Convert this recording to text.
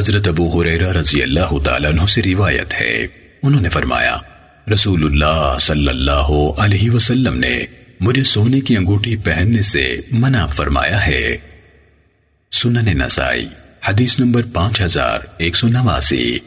حضرت ابو حریرہ رضی اللہ تعالیٰ عنہ سے روایت ہے۔ انہوں نے فرمایا، رسول اللہ صلی اللہ علیہ وسلم نے مجھے سونے کی انگوٹھی پہننے سے منع فرمایا ہے۔ سنن نسائی، حدیث نمبر پانچ ہزار ایک سو نواسی۔